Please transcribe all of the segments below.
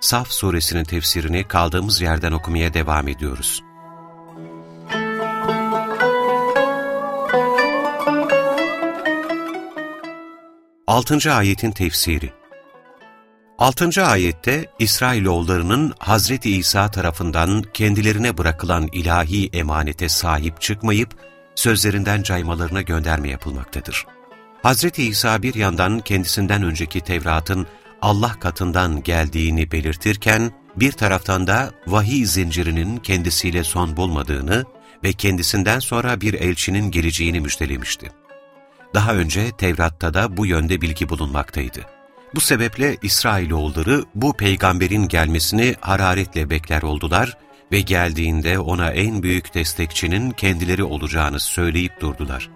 Saf suresinin tefsirini kaldığımız yerden okumaya devam ediyoruz. Altıncı ayetin tefsiri Altıncı ayette İsrailoğullarının Hazreti İsa tarafından kendilerine bırakılan ilahi emanete sahip çıkmayıp sözlerinden caymalarına gönderme yapılmaktadır. Hazreti İsa bir yandan kendisinden önceki Tevrat'ın Allah katından geldiğini belirtirken, bir taraftan da vahiy zincirinin kendisiyle son bulmadığını ve kendisinden sonra bir elçinin geleceğini müjdelemişti. Daha önce Tevrat'ta da bu yönde bilgi bulunmaktaydı. Bu sebeple İsrailoğulları bu peygamberin gelmesini hararetle bekler oldular ve geldiğinde ona en büyük destekçinin kendileri olacağını söyleyip durdular.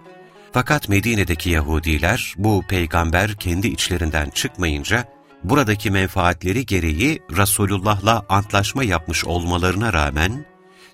Fakat Medine'deki Yahudiler bu peygamber kendi içlerinden çıkmayınca buradaki menfaatleri gereği Resulullah'la antlaşma yapmış olmalarına rağmen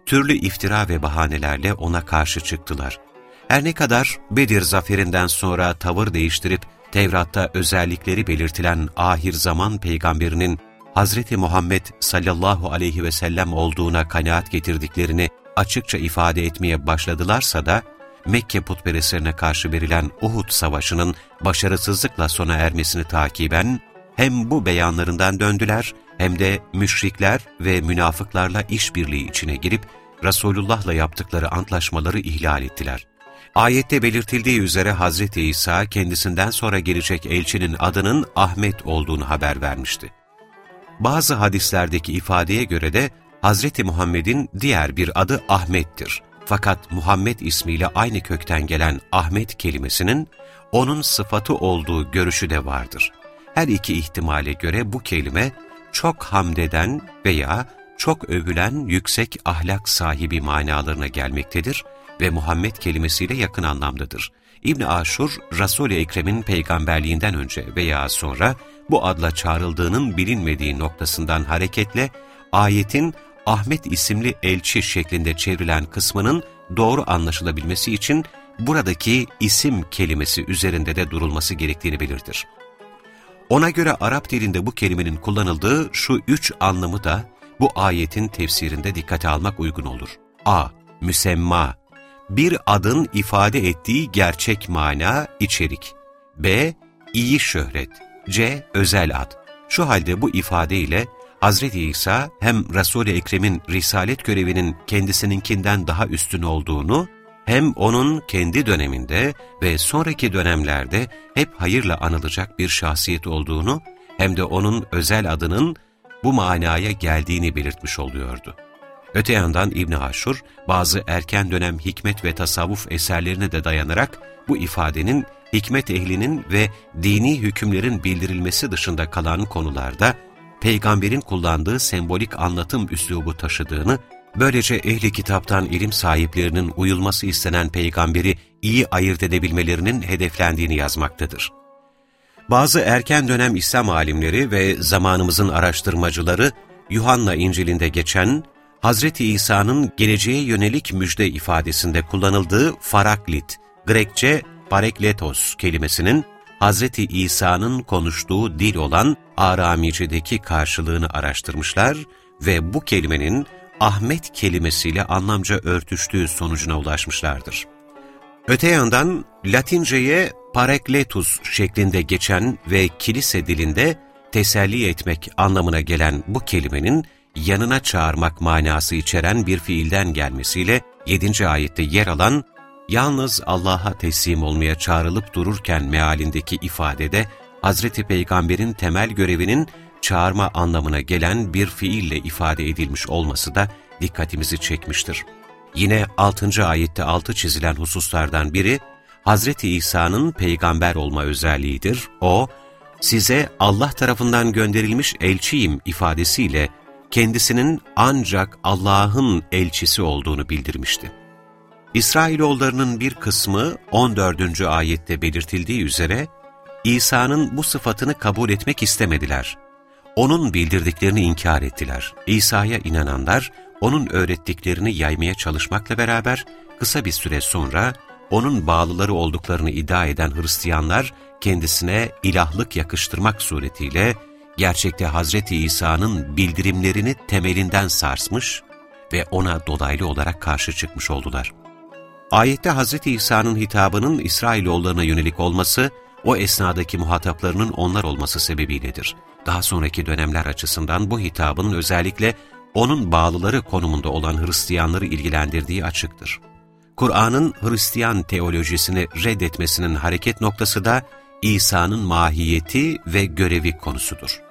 türlü iftira ve bahanelerle ona karşı çıktılar. Her ne kadar Bedir zaferinden sonra tavır değiştirip Tevrat'ta özellikleri belirtilen ahir zaman peygamberinin Hz. Muhammed sallallahu aleyhi ve sellem olduğuna kanaat getirdiklerini açıkça ifade etmeye başladılarsa da, Mekke putperestlerine karşı verilen Uhud Savaşı'nın başarısızlıkla sona ermesini takiben, hem bu beyanlarından döndüler hem de müşrikler ve münafıklarla işbirliği içine girip Resulullah'la yaptıkları antlaşmaları ihlal ettiler. Ayette belirtildiği üzere Hazreti İsa kendisinden sonra gelecek elçinin adının Ahmet olduğunu haber vermişti. Bazı hadislerdeki ifadeye göre de Hazreti Muhammed'in diğer bir adı Ahmet'tir. Fakat Muhammed ismiyle aynı kökten gelen Ahmet kelimesinin onun sıfatı olduğu görüşü de vardır. Her iki ihtimale göre bu kelime çok hamdeden veya çok övülen yüksek ahlak sahibi manalarına gelmektedir ve Muhammed kelimesiyle yakın anlamdadır. İbn Aşur, Resul-i Ekrem'in peygamberliğinden önce veya sonra bu adla çağrıldığının bilinmediği noktasından hareketle ayetin Ahmet isimli elçi şeklinde çevrilen kısmının doğru anlaşılabilmesi için buradaki isim kelimesi üzerinde de durulması gerektiğini belirtir. Ona göre Arap dilinde bu kelimenin kullanıldığı şu üç anlamı da bu ayetin tefsirinde dikkate almak uygun olur. A. Müsemma Bir adın ifade ettiği gerçek mana, içerik. B. iyi şöhret. C. Özel ad. Şu halde bu ifade ile Hz. İsa hem Resul-i Ekrem'in risalet görevinin kendisininkinden daha üstün olduğunu, hem onun kendi döneminde ve sonraki dönemlerde hep hayırla anılacak bir şahsiyet olduğunu, hem de onun özel adının bu manaya geldiğini belirtmiş oluyordu. Öte yandan İbn Haşur, bazı erken dönem hikmet ve tasavvuf eserlerine de dayanarak bu ifadenin hikmet ehlinin ve dini hükümlerin bildirilmesi dışında kalan konularda peygamberin kullandığı sembolik anlatım üslubu taşıdığını, böylece ehli kitaptan ilim sahiplerinin uyulması istenen peygamberi iyi ayırt edebilmelerinin hedeflendiğini yazmaktadır. Bazı erken dönem İslam alimleri ve zamanımızın araştırmacıları, Yuhanna İncil'inde geçen, Hazreti İsa'nın geleceğe yönelik müjde ifadesinde kullanıldığı faraklit, Grekçe parekletos kelimesinin Hz. İsa'nın konuştuğu dil olan Aramice'deki karşılığını araştırmışlar ve bu kelimenin Ahmet kelimesiyle anlamca örtüştüğü sonucuna ulaşmışlardır. Öte yandan Latince'ye parekletus şeklinde geçen ve kilise dilinde teselli etmek anlamına gelen bu kelimenin yanına çağırmak manası içeren bir fiilden gelmesiyle 7. ayette yer alan yalnız Allah'a teslim olmaya çağrılıp dururken mealindeki ifadede Hazreti Peygamber'in temel görevinin çağırma anlamına gelen bir fiille ifade edilmiş olması da dikkatimizi çekmiştir. Yine 6. ayette altı çizilen hususlardan biri, Hazreti İsa'nın peygamber olma özelliğidir. O, size Allah tarafından gönderilmiş elçiyim ifadesiyle kendisinin ancak Allah'ın elçisi olduğunu bildirmişti. İsrailoğullarının bir kısmı 14. ayette belirtildiği üzere İsa'nın bu sıfatını kabul etmek istemediler. Onun bildirdiklerini inkar ettiler. İsa'ya inananlar, onun öğrettiklerini yaymaya çalışmakla beraber kısa bir süre sonra onun bağlıları olduklarını iddia eden Hristiyanlar kendisine ilahlık yakıştırmak suretiyle gerçekte Hazreti İsa'nın bildirimlerini temelinden sarsmış ve ona dolaylı olarak karşı çıkmış oldular. Ayette Hazreti İsa'nın hitabının İsrailoğullarına yönelik olması, o esnadaki muhataplarının onlar olması sebebiyledir. Daha sonraki dönemler açısından bu hitabın özellikle onun bağlıları konumunda olan Hristiyanları ilgilendirdiği açıktır. Kur'an'ın Hristiyan teolojisini reddetmesinin hareket noktası da İsa'nın mahiyeti ve görevi konusudur.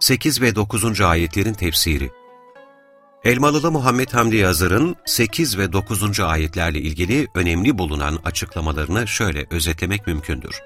8 ve 9. ayetlerin tefsiri Elmalılı Muhammed Hamdi Yazır'ın 8 ve 9. ayetlerle ilgili önemli bulunan açıklamalarını şöyle özetlemek mümkündür.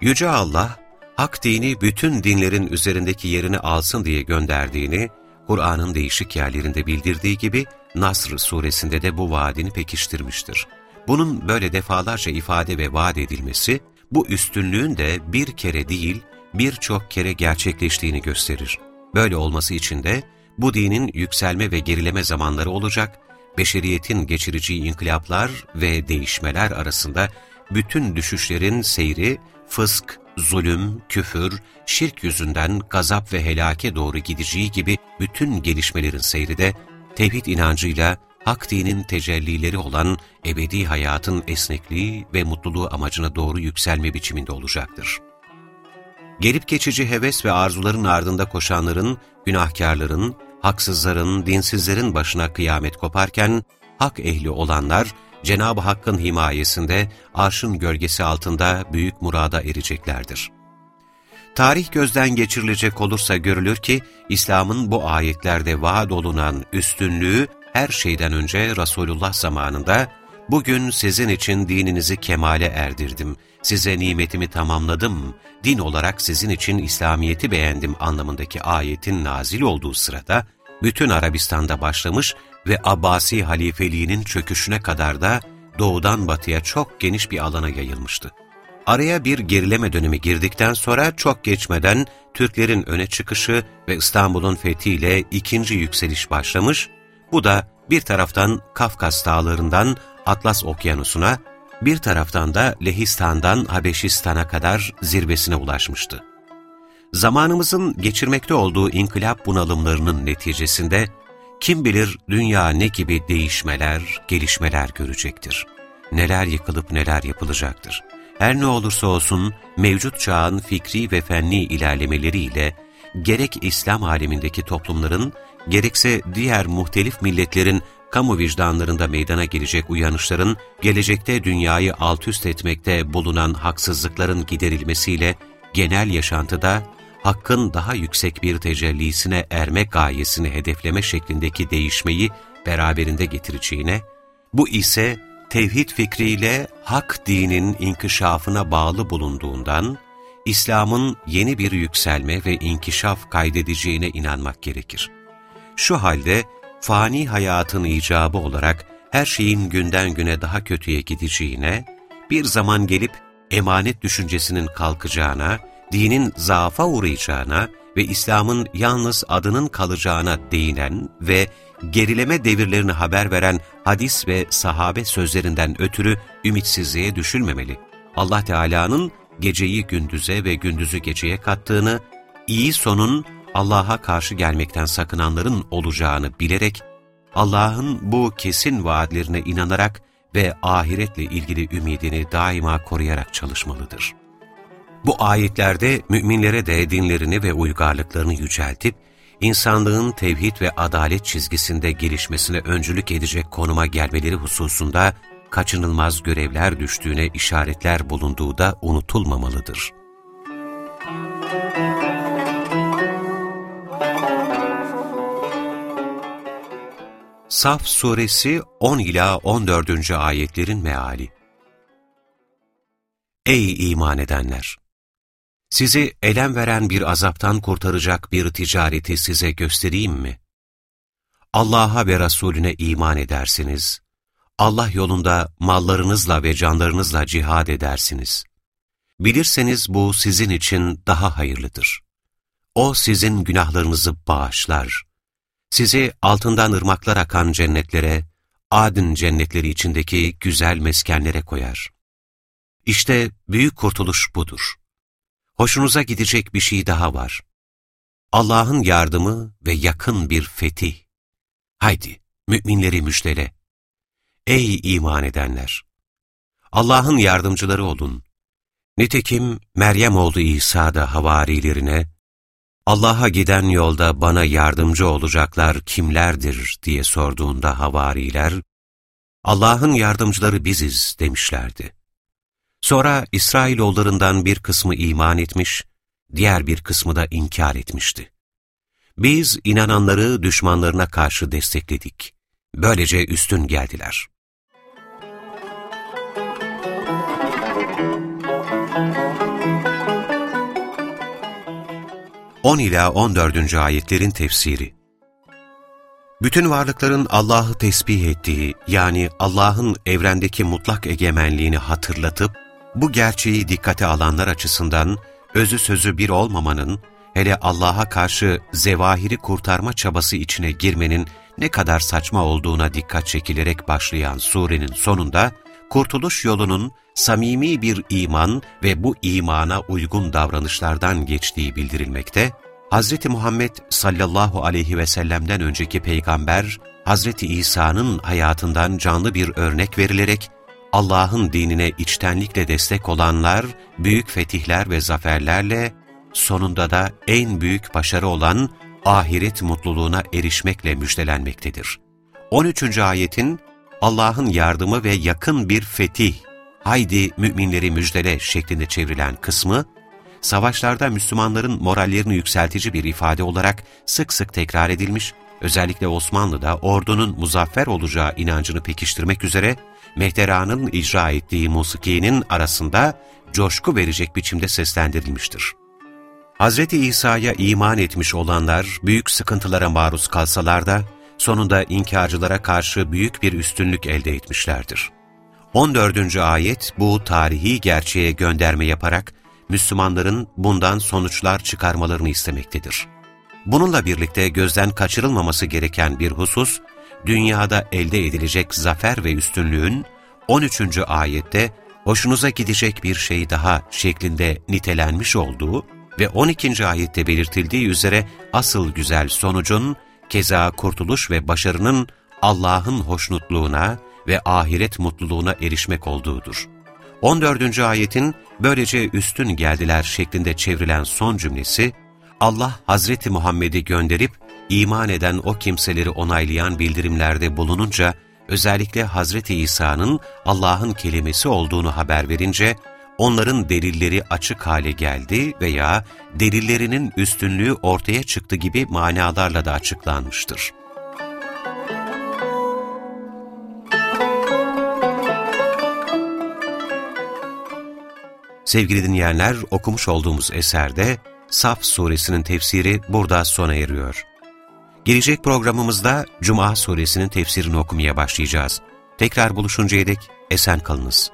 Yüce Allah, hak dini bütün dinlerin üzerindeki yerini alsın diye gönderdiğini, Kur'an'ın değişik yerlerinde bildirdiği gibi Nasr suresinde de bu vaadini pekiştirmiştir. Bunun böyle defalarca ifade ve vaat edilmesi, bu üstünlüğün de bir kere değil, birçok kere gerçekleştiğini gösterir. Böyle olması için de bu dinin yükselme ve gerileme zamanları olacak, beşeriyetin geçireceği inkılaplar ve değişmeler arasında bütün düşüşlerin seyri, fısk, zulüm, küfür, şirk yüzünden gazap ve helake doğru gideceği gibi bütün gelişmelerin seyri de tevhid inancıyla hak dinin tecellileri olan ebedi hayatın esnekliği ve mutluluğu amacına doğru yükselme biçiminde olacaktır. Gelip geçici heves ve arzuların ardında koşanların, günahkarların, haksızların, dinsizlerin başına kıyamet koparken, hak ehli olanlar, Cenab-ı Hakk'ın himayesinde, arşın gölgesi altında büyük murada ereceklerdir. Tarih gözden geçirilecek olursa görülür ki, İslam'ın bu ayetlerde vaat olunan üstünlüğü, her şeyden önce Resulullah zamanında, bugün sizin için dininizi kemale erdirdim, size nimetimi tamamladım, din olarak sizin için İslamiyet'i beğendim anlamındaki ayetin nazil olduğu sırada, bütün Arabistan'da başlamış ve Abbasi halifeliğinin çöküşüne kadar da doğudan batıya çok geniş bir alana yayılmıştı. Araya bir gerileme dönemi girdikten sonra çok geçmeden Türklerin öne çıkışı ve İstanbul'un fethiyle ikinci yükseliş başlamış, bu da bir taraftan Kafkas dağlarından Atlas Okyanusu'na, bir taraftan da Lehistan'dan Habeşistan'a kadar zirvesine ulaşmıştı. Zamanımızın geçirmekte olduğu inkılap bunalımlarının neticesinde kim bilir dünya ne gibi değişmeler, gelişmeler görecektir. Neler yıkılıp neler yapılacaktır. Her ne olursa olsun mevcut çağın fikri ve fenni ilerlemeleriyle gerek İslam alemindeki toplumların, gerekse diğer muhtelif milletlerin kamu vicdanlarında meydana gelecek uyanışların, gelecekte dünyayı altüst etmekte bulunan haksızlıkların giderilmesiyle genel yaşantıda hakkın daha yüksek bir tecellisine erme gayesini hedefleme şeklindeki değişmeyi beraberinde getireceğine, bu ise tevhid fikriyle hak dinin inkişafına bağlı bulunduğundan, İslam'ın yeni bir yükselme ve inkişaf kaydedeceğine inanmak gerekir. Şu halde fani hayatın icabı olarak her şeyin günden güne daha kötüye gideceğine, bir zaman gelip emanet düşüncesinin kalkacağına, dinin zaafa uğrayacağına ve İslam'ın yalnız adının kalacağına değinen ve gerileme devirlerini haber veren hadis ve sahabe sözlerinden ötürü ümitsizliğe düşülmemeli. Allah Teala'nın geceyi gündüze ve gündüzü geceye kattığını, iyi sonun Allah'a karşı gelmekten sakınanların olacağını bilerek, Allah'ın bu kesin vaatlerine inanarak ve ahiretle ilgili ümidini daima koruyarak çalışmalıdır. Bu ayetlerde müminlere de dinlerini ve uygarlıklarını yüceltip, insanlığın tevhid ve adalet çizgisinde gelişmesine öncülük edecek konuma gelmeleri hususunda kaçınılmaz görevler düştüğüne işaretler bulunduğu da unutulmamalıdır. Saf Suresi 10 ila 14. ayetlerin meali. Ey iman edenler! Sizi elem veren bir azaptan kurtaracak bir ticareti size göstereyim mi? Allah'a ve Resulüne iman edersiniz, Allah yolunda mallarınızla ve canlarınızla cihad edersiniz. Bilirseniz bu sizin için daha hayırlıdır. O sizin günahlarınızı bağışlar. Sizi altından ırmaklar akan cennetlere, adın cennetleri içindeki güzel meskenlere koyar. İşte büyük kurtuluş budur. Hoşunuza gidecek bir şey daha var. Allah'ın yardımı ve yakın bir fetih. Haydi, müminleri müjdele. Ey iman edenler! Allah'ın yardımcıları olun. Nitekim Meryem oldu İsa da havarilerine, Allah'a giden yolda bana yardımcı olacaklar kimlerdir diye sorduğunda havariler, Allah'ın yardımcıları biziz demişlerdi. Sonra İsrailoğullarından bir kısmı iman etmiş, diğer bir kısmı da inkar etmişti. Biz inananları düşmanlarına karşı destekledik. Böylece üstün geldiler. 10 ila 14. ayetlerin tefsiri Bütün varlıkların Allah'ı tesbih ettiği, yani Allah'ın evrendeki mutlak egemenliğini hatırlatıp, bu gerçeği dikkate alanlar açısından, özü sözü bir olmamanın, hele Allah'a karşı zevahiri kurtarma çabası içine girmenin ne kadar saçma olduğuna dikkat çekilerek başlayan surenin sonunda, kurtuluş yolunun samimi bir iman ve bu imana uygun davranışlardan geçtiği bildirilmekte, Hz. Muhammed sallallahu aleyhi ve sellem'den önceki peygamber, Hz. İsa'nın hayatından canlı bir örnek verilerek, Allah'ın dinine içtenlikle destek olanlar, büyük fetihler ve zaferlerle, sonunda da en büyük başarı olan ahiret mutluluğuna erişmekle müjdelenmektedir. 13. ayetin Allah'ın yardımı ve yakın bir fetih, haydi müminleri müjdele şeklinde çevrilen kısmı, savaşlarda Müslümanların morallerini yükseltici bir ifade olarak sık sık tekrar edilmiş, özellikle Osmanlı'da ordunun muzaffer olacağı inancını pekiştirmek üzere Mehtera'nın icra ettiği musikinin arasında coşku verecek biçimde seslendirilmiştir. Hz. İsa'ya iman etmiş olanlar büyük sıkıntılara maruz kalsalar da sonunda inkarcılara karşı büyük bir üstünlük elde etmişlerdir. 14. ayet bu tarihi gerçeğe gönderme yaparak Müslümanların bundan sonuçlar çıkarmalarını istemektedir. Bununla birlikte gözden kaçırılmaması gereken bir husus, dünyada elde edilecek zafer ve üstünlüğün 13. ayette hoşunuza gidecek bir şey daha şeklinde nitelenmiş olduğu ve 12. ayette belirtildiği üzere asıl güzel sonucun, keza kurtuluş ve başarının Allah'ın hoşnutluğuna ve ahiret mutluluğuna erişmek olduğudur. 14. ayetin böylece üstün geldiler şeklinde çevrilen son cümlesi, Allah Hazreti Muhammed'i gönderip iman eden o kimseleri onaylayan bildirimlerde bulununca, özellikle Hazreti İsa'nın Allah'ın kelimesi olduğunu haber verince, onların delilleri açık hale geldi veya delillerinin üstünlüğü ortaya çıktı gibi manalarla da açıklanmıştır. Sevgili dinleyenler, okumuş olduğumuz eserde Saf suresinin tefsiri burada sona eriyor. Gelecek programımızda Cuma suresinin tefsirini okumaya başlayacağız. Tekrar buluşuncaya dek esen kalınız.